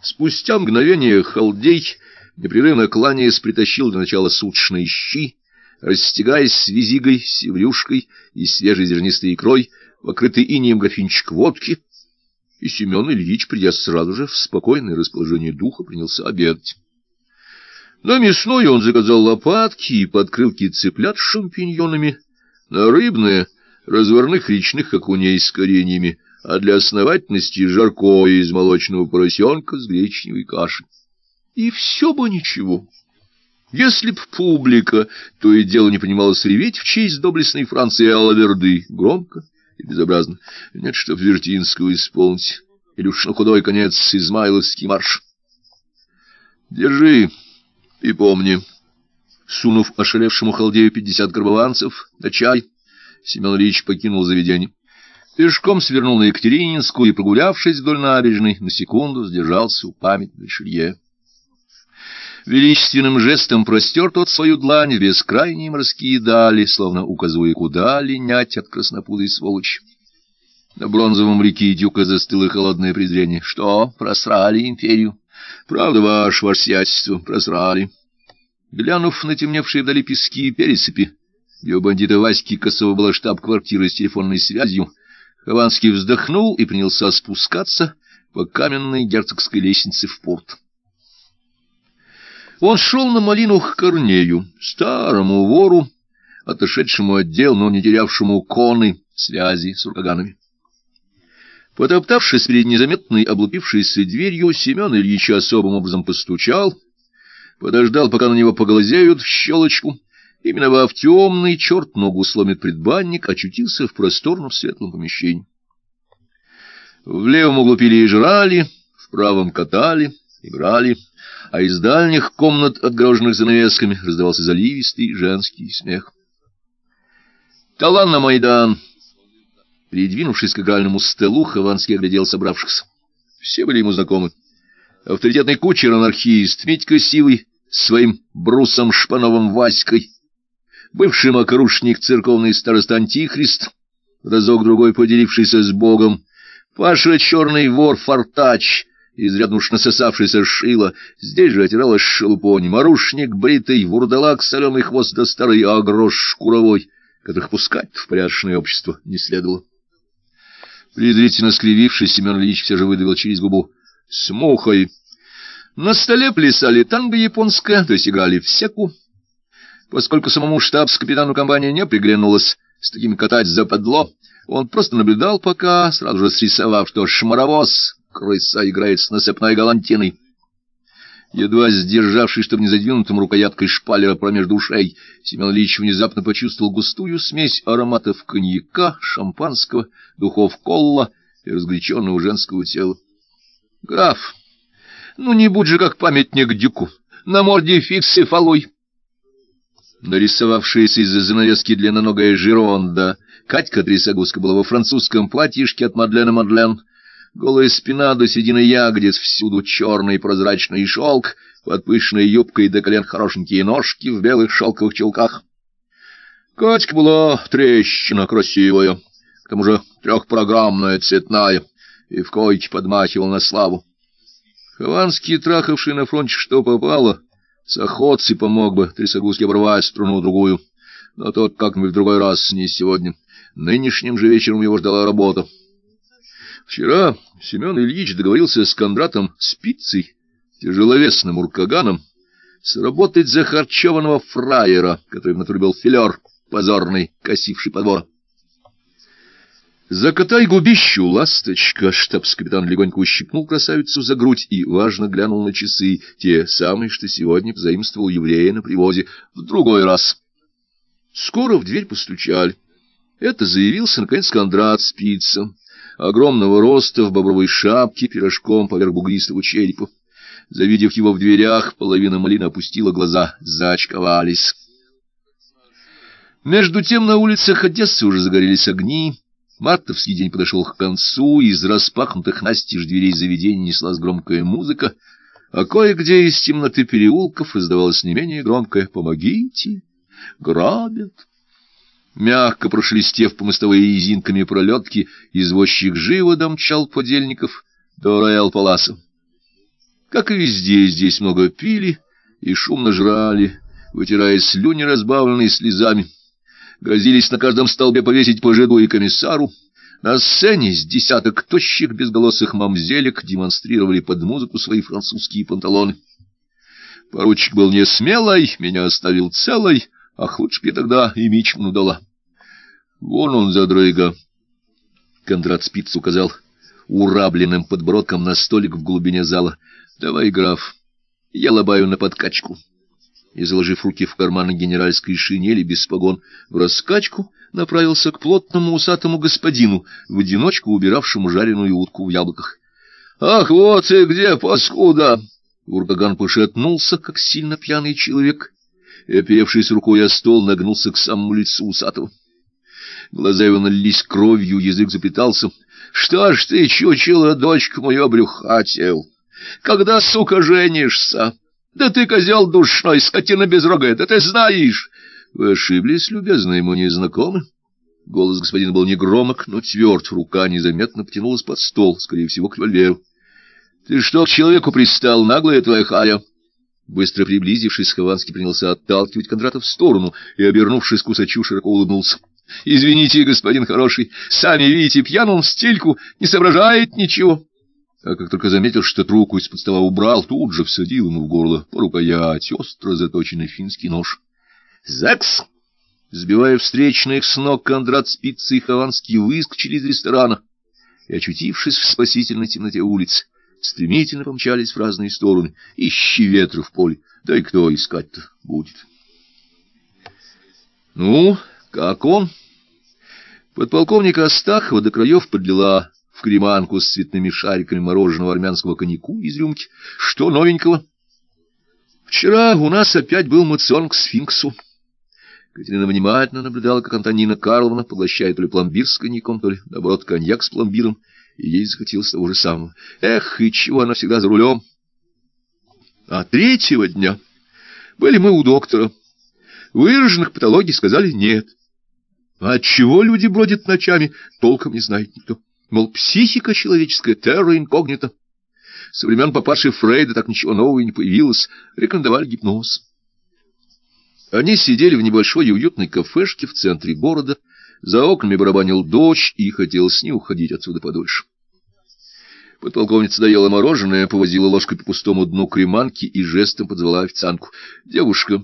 Спустя мгновение халдей, непрерывно кланяясь, притащил для начала суточные щи, расстегаясь с визигой, севрюшкой и свежей зернистой икрой, покрытый инеем графинчик водки, и Семен Ильич, придя сразу же в спокойное расположение духа, принялся обедать. На мясной он заказал лопатки и подкрылки цыплят с шампиньонами, на рыбное — разварных речных окуней с кореньями, а для основательности — жаркое из молочного поросенка с гречневой кашей. И все бы ничего. Если б публика то и дело не понималось реветь в честь доблестной Франции Алаверды, громко и безобразно, нет, что Вертинскую исполнить, или уж на худой конец Измайловский марш. Держи и помни, сунув ошалевшему халдею пятьдесят горбованцев на чай, Семен Ильич покинул заведение. Пешком свернул на Екатерининскую и, прогулявшись вдоль набережной, на секунду сдержался у памятной шелье. Величественным жестом простер тот свою длань в бескрайние морские дали, словно указывая, куда линять от краснопудой сволочи. На бронзовом реке Дюка застыло холодное презрение. Что, просрали империю? Правда, ваш, ваше сиятельство, просрали. Глянув на темневшие вдали пески и пересыпи, где у бандита Васьки Косова была штаб-квартира с телефонной связью, Хованский вздохнул и принялся спускаться по каменной герцогской лестнице в порт. Он шел на малину к Корнею, старому вору, отошедшему отдел, но не терявшему коны связи с уркаганами. Потоптавшись перед незаметной облупившейся дверью, Семен Ильич особым образом постучал, подождал, пока на него поглазеют в щелочку, и, миновав темный, черт ногу сломит предбанник, очутился в просторном светлом помещении. В левом углу пили и жрали, в правом катали, играли, а из дальних комнат, отгороженных занавесками, раздавался заливистый женский смех. «Талан на Майдан!» Придвинувшись к игральному столу, Хованский оглядел собравшихся. Все были ему знакомы. Авторитетный кучер-анархист Митька Сивый своим брусом Шпановым Васькой, бывший макрушник церковный староста Антихрист, разок-другой поделившийся с Богом, Паша черный вор Фортач, изрядно уж насосавшийся шило, здесь же отиралась шелупонь, марушник бритый, вурдалак, соленый хвост да старый агрош шкуровой, которых пускать в порядочное общество не следовало. Презрительно скривившись, Семен Ильич все же выдавил через губу. — С мухой! На столе плясали танго японское, то есть играли в секу. Поскольку самому штабс-капитану компании не приглянулось с таким катать западло, он просто наблюдал пока, сразу же срисовав, что шмаровоз, крыса, играет с насыпной галантиной. Едва сдержавшись, чтобы не задвинутым рукояткой шпалера промеж ушей, Семен Ильич внезапно почувствовал густую смесь ароматов коньяка, шампанского, духов колла и разгоряченного женского тела. — Граф, ну не будь же как памятник дюку, на морде фикс и фалой. Нарисовавшаяся из-за занавески длинноногая Жиронда, Катька Трясогузка была во французском платьишке от Мадлена Мадлен, Голая спина до седины ягодиц, всюду черный прозрачный шелк, под пышной юбкой до колен хорошенькие ножки в белых шелковых чулках. Катька была трещина красивая, к тому же трехпрограммная, цветная, и в койке подмахивал на славу. Хованский, трахавший на фронте что попало, с охотцей помог бы трясогузке обрывать струну другую, но тот как-нибудь в другой раз, не сегодня. Нынешним же вечером его ждала работа. Вчера Семен Ильич договорился с Кондратом Спицей, тяжеловесным уркаганом, сработать захарчеванного фраера, который в натуре был филер, позорный, косивший подвор. «Закатай губищу, ласточка!» — штабс-капитан легонько ущипнул красавицу за грудь и, важно, глянул на часы, те самые, что сегодня позаимствовал еврея на привозе, в другой раз. Скоро в дверь постучали. Это заявился, наконец, Кондрат Спица огромного роста в бобровой шапке, пирожком поверх бугристого черепа. Завидев его в дверях, половина малины опустила глаза, заочковались. Между тем на улицах Одессы уже загорелись огни. Мартовский день подошел к концу, из распахнутых настежь дверей заведения неслась громкая музыка, а кое-где из темноты переулков издавалось не менее громкое «Помогите! Грабят!». Мягко прошелестев по мостовой резинками пролетки, извозчик живо домчал подельников до Роял-Паласа. Как и везде, здесь много пили и шумно жрали, вытирая слюни, разбавленные слезами. Грозились на каждом столбе повесить по жиду и комиссару. На сцене с десяток тощих безголосых мамзелек демонстрировали под музыку свои французские панталоны. Поручик был не смелой, меня оставил целой, ах, лучше бы тогда и мичману дала. Вон он, задрыга. Кондрат Спиц указал урабленным подбородком на столик в глубине зала. Давай, граф, я лобаю на подкачку. И, заложив руки в карманы генеральской шинели без погон, в раскачку направился к плотному усатому господину, в одиночку убиравшему жареную утку в яблоках. — Ах, вот и где, паскуда! Ургаган пошатнулся, как сильно пьяный человек, и, оперевшись рукой о стол, нагнулся к самому лицу усатого. Глаза его налились кровью, язык заплетался. — Что ж ты, чучела, дочка мою, обрюхатил? Когда, сука, женишься? Да ты, козел душной, скотина без рога, это ты знаешь! Вы ошиблись, любезно, ему незнакомы. Голос господина был негромок, но тверд, рука незаметно потянулась под стол, скорее всего, к револьверу. — Ты что к человеку пристал, наглая твоя харя? Быстро приблизившись, Хованский принялся отталкивать Кондратов в сторону и, обернувшись к усачу, широко улыбнулся. — Извините, господин хороший, сами видите, пьян он в стельку, не соображает ничего. А как только заметил, что руку из-под стола убрал, тут же всадил ему в горло по рукоять остро заточенный финский нож. «Закс!» Сбивая встречных с ног, Кондрат Спица и Хованский выскочили из ресторана и, очутившись в спасительной темноте улиц, стремительно помчались в разные стороны. Ищи ветра в поле, да и кто искать-то будет. Ну, как он? Подполковник Астахова до краев подлила в креманку с цветными шариками мороженого армянского коньяку из рюмки. Что новенького? Вчера у нас опять был мацион к сфинксу. Катерина внимательно наблюдала, как Антонина Карловна поглощает то ли пломбир с коньяком, то ли, наоборот, коньяк с пломбиром, и ей захотелось того же самого. Эх, и чего она всегда за рулем? А третьего дня были мы у доктора. Выраженных патологий сказали нет. А отчего люди бродят ночами, толком не знает никто. Мол, психика человеческая терра инкогнита. Со времен папаши Фрейда так ничего нового не появилось. Рекомендовали гипноз. Они сидели в небольшой и уютной кафешке в центре города. За окнами барабанил дождь, и хотелось не уходить отсюда подольше. Подполковница доела мороженое, повозила ложкой по пустому дну креманки и жестом подзвала официантку. — Девушка,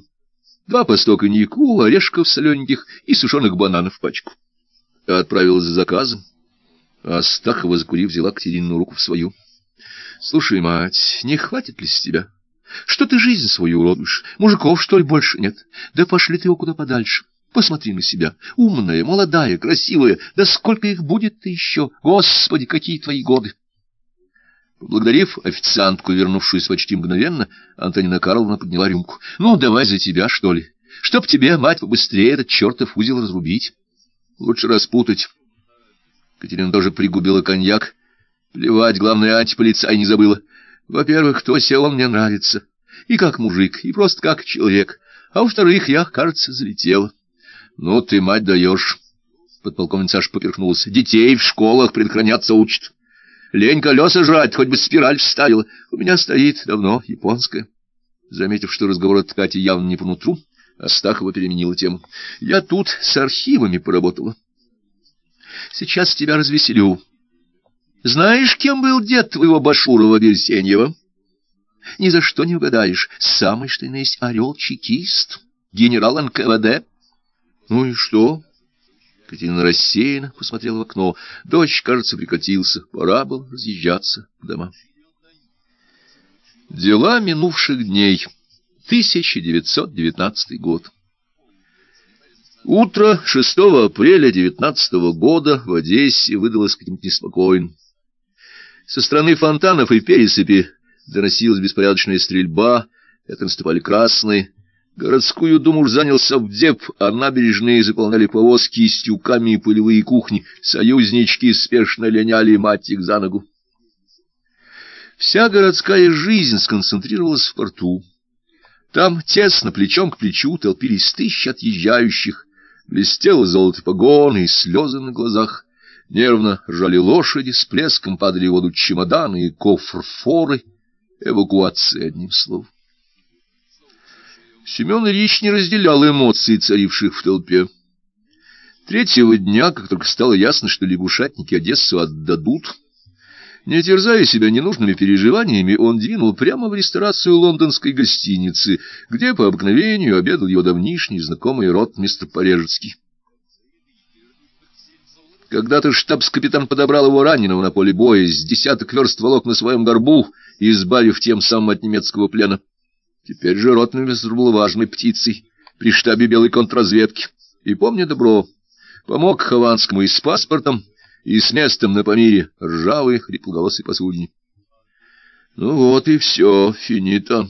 два по сто коньяку, орешков солененьких и сушеных бананов в пачку. Отправилась за заказом. Астахова, закурив, взяла Катерину руку в свою. — Слушай, мать, не хватит ли с тебя? Что ты жизнь свою уродуешь? Мужиков, что ли, больше нет? Да пошли ты его куда подальше. Посмотри на себя. Умная, молодая, красивая. Да сколько их будет-то еще? Господи, какие твои годы! Поблагодарив официантку, вернувшуюся почти мгновенно, Антонина Карловна подняла рюмку. — Ну, давай за тебя, что ли? Чтоб тебе, мать, побыстрее этот чертов узел разрубить. Лучше распутать. Катерина тоже пригубила коньяк. Плевать, главное, антиполицай не забыла. Во-первых, Тося он мне нравится. И как мужик, и просто как человек. А во-вторых, я, кажется, залетела. Ну, ты, мать, даешь. Подполковница аж поперхнулась. Детей в школах предохраняться учат. Лень колеса жрать, хоть бы спираль вставила. У меня стоит давно японская. Заметив, что разговор от Кати явно не по нутру, Астахова переменила тему. Я тут с архивами поработала. Сейчас тебя развеселю. Знаешь, кем был дед твоего Башурова Берсеньева? Ни за что не угадаешь. Самый, что ни есть, орел-чекист, генерал НКВД. Ну и что? Катерина рассеянно посмотрела в окно. Дождь, кажется, прикатился. Пора было разъезжаться в дома. Дела минувших дней. 1919 год. Утро 6 апреля 19 года в Одессе выдалось каким-то неспокойным. Со стороны фонтанов и пересыпи доносилась беспорядочная стрельба, это наступали красные. Городскую думу занял совдеп, а набережные заполняли повозки с тюками и пылевые кухни. Союзнички спешно линяли мать их за ногу. Вся городская жизнь сконцентрировалась в порту. Там тесно, плечом к плечу, толпились тысячи отъезжающих. Блестело золото погоны и слезы на глазах. Нервно ржали лошади, с плеском падали в воду чемоданы и кофр-форы. Эвакуация, одним словом. Семен Ильич не разделял эмоций, царивших в толпе. Третьего дня, как только стало ясно, что лягушатники Одессу отдадут, не терзая себя ненужными переживаниями, он двинул прямо в ресторацию лондонской гостиницы, где по обыкновению обедал его давнишний знакомый ротмистр Порежецкий. Когда-то штабс-капитан подобрал его раненого на поле боя, с десяток верст волок на своем горбу, избавив тем самым от немецкого плена. Теперь же ротмистр был важной птицей при штабе белой контрразведки. И, помня добро, помог Хованскому и с паспортом, и с местом на Памире ржавый хриплоголосый посудни. Ну вот и все, финита.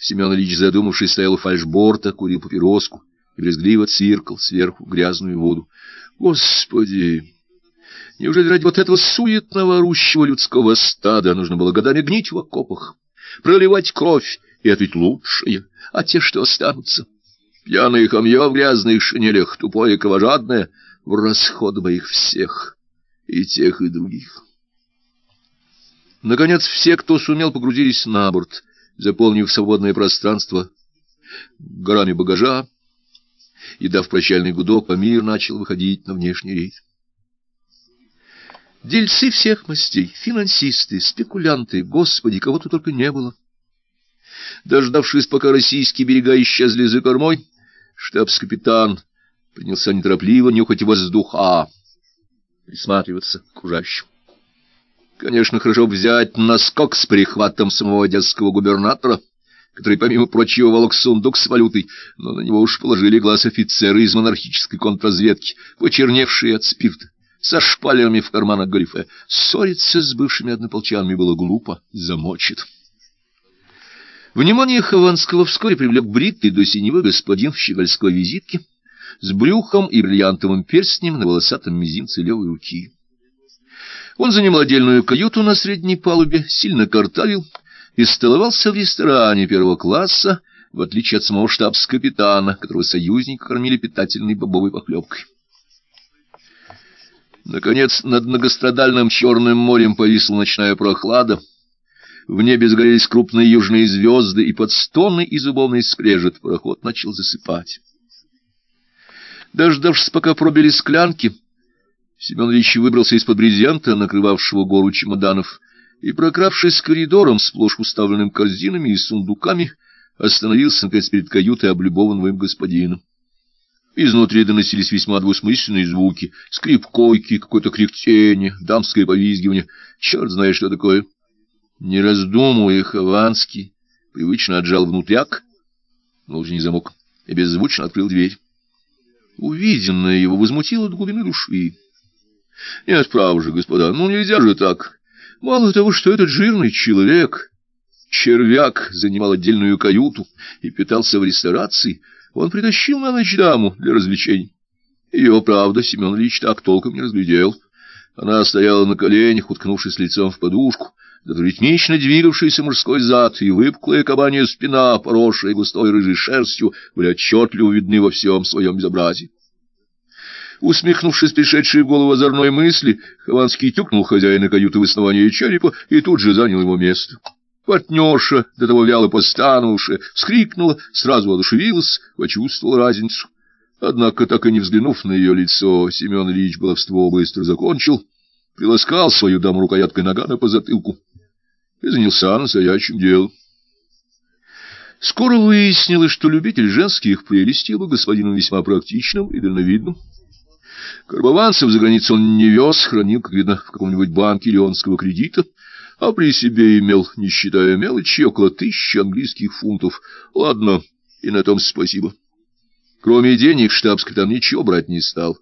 Семен Ильич, задумавшись, стоял у фальшборта, курил папироску и брезгливо циркал сверху грязную воду. Господи! Неужели ради вот этого суетного орущего людского стада нужно было годами гнить в окопах, проливать кровь, и это ведь лучшее, а те, что останутся? Пьяные хамье в грязных шинелях, тупое и кровожадное — в расход бы их всех, и тех, и других. Наконец, все, кто сумел, погрузились на борт, заполнив свободное пространство горами багажа, и, дав прощальный гудок, Памир начал выходить на внешний рейд. Дельцы всех мастей, финансисты, спекулянты, господи, кого-то только не было. Дождавшись, пока российские берега исчезли за кормой, штабс-капитан принялся неторопливо нюхать воздуха, присматриваться к окружающим. Конечно, хорошо взять наскок с прихватом самого одесского губернатора, который, помимо прочего, волок сундук с валютой, но на него уж положили глаз офицеры из монархической контрразведки, почерневшие от спирта, со шпалерами в карманах галифе. Ссориться с бывшими однополчанами было глупо, замочит. Внимание Хованского вскоре привлек бритый до синевы господин в щегольской визитке, с брюхом и бриллиантовым перстнем на волосатом мизинце левой руки. Он занимал отдельную каюту на средней палубе, сильно картавил и столовался в ресторане первого класса, в отличие от самого штабс-капитана, которого союзники кормили питательной бобовой похлебкой. Наконец, над многострадальным Черным морем повисла ночная прохлада. В небе загорелись крупные южные звезды, и под стоны и зубовный скрежет пароход начал засыпать. Дождавшись, пока пробили склянки, Семен Ильич выбрался из-под брезента, накрывавшего гору чемоданов, и, прокравшись коридором, сплошь уставленным корзинами и сундуками, остановился, наконец, перед каютой облюбованного им господином. Изнутри доносились весьма двусмысленные звуки, скрип койки, какое-то кряхтение, дамское повизгивание. Черт знает, что такое. Не раздумывая, Хованский привычно отжал внутряк, но уже не замок, и беззвучно открыл дверь. Увиденное его возмутило до глубины души. Нет, право же, господа, ну нельзя же так. Мало того, что этот жирный человек, червяк, занимал отдельную каюту и питался в ресторации, он притащил на ночь даму для развлечений. Ее, правда, Семен Ильич так толком не разглядел. Она стояла на коленях, уткнувшись лицом в подушку, зато ритмично двигавшийся мужской зад и выпуклая кабанья спина, поросшая густой рыжей шерстью, были отчетливо видны во всем своем безобразии. Усмехнувшись пришедшей в голову озорной мысли, Хованский тюкнул хозяина каюты в основание черепа и тут же занял его место. Партнерша, до того вяло постановавшая, вскрикнула, сразу одушевилась, почувствовала разницу. Однако, так и не взглянув на ее лицо, Семен Ильич баловство быстро закончил, приласкал свою даму рукояткой нагана по затылку и занялся настоящим делом. Скоро выяснилось, что любитель женских прелестей был господином весьма практичным и дальновидным. Карбованцев за границу он не вез, хранил, как видно, в каком-нибудь банке леонского кредита, а при себе имел, не считая мелочи, около тысячи английских фунтов. Ладно, и на том спасибо. Кроме денег штабс-капитан ничего брать не стал.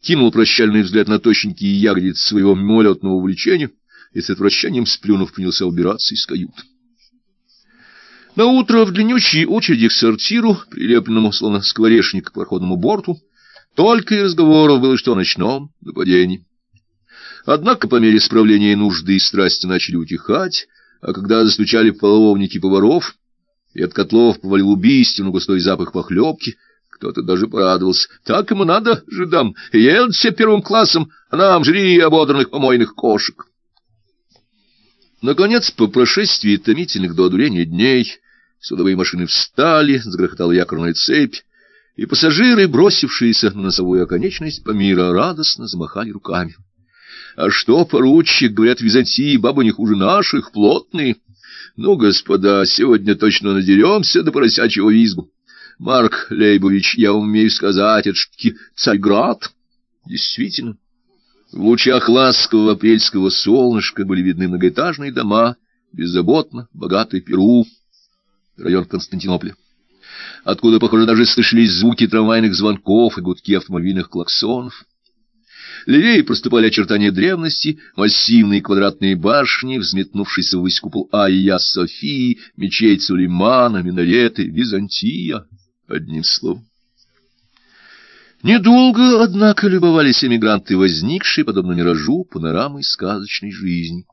Кинул прощальный взгляд на тощенькие ягодицы своего мимолетного увлечения — и с отвращением сплюнув принялся убираться из кают. На утро в длиннющей очереди к сортиру, прилепленному словно скворечник к проходному борту, только и разговоров было, что о ночном нападении. Однако по мере справления нужды и страсти начали утихать, а когда застучали половники поваров, и от котлов повалил убийственно густой запах похлебки, кто-то даже порадовался. Так ему надо, жидам, едут все первым классом, а нам жри ободранных помойных кошек. Наконец, по прошествии томительных до одурения дней, судовые машины встали, загрохотала якорная цепь, и пассажиры, бросившиеся на носовую оконечность Памира, радостно замахали руками. А что, поручик, говорят, Византии бабы не хуже наших, плотные. Ну, господа, сегодня точно надеремся до поросячьего визгу. Марк Лейбович, я умею сказать, это таки Царьград. Действительно, в лучах ласкового апрельского солнышка были видны многоэтажные дома, беззаботно, богатый Перу, район Константинополя откуда, похоже, даже слышались звуки трамвайных звонков и гудки автомобильных клаксонов. Левее проступали очертания древности, массивные квадратные башни, взметнувшиеся ввысь купол Айя Софии, мечеть Сулеймана, минареты, Византия, одним словом. Недолго, однако, любовались эмигранты, возникшие, подобно миражу, панорамой сказочной жизни.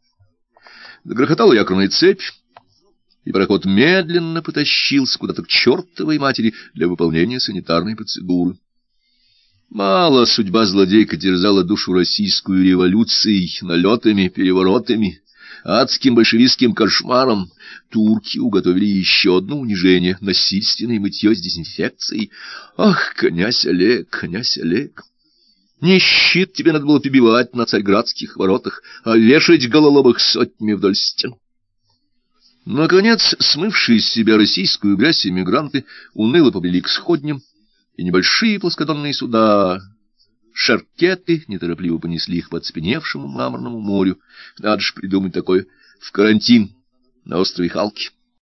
Грохотала якорная цепь, и пароход медленно потащился куда-то к чертовой матери для выполнения санитарной процедуры. Мало судьба злодейка терзала душу российскую революцией, налетами, переворотами, адским большевистским кошмаром. Турки уготовили еще одно унижение — насильственное мытье с дезинфекцией. Ах, князь Олег, князь Олег! Не щит тебе надо было побивать на царьградских воротах, а вешать гололобых сотнями вдоль стен. Наконец, смывшие из себя российскую грязь эмигранты уныло побрели к сходням, и небольшие плоскодонные суда, шаркеты, неторопливо понесли их по отспеневшему мраморному морю. Надо же придумать такое в карантин на острове Халки.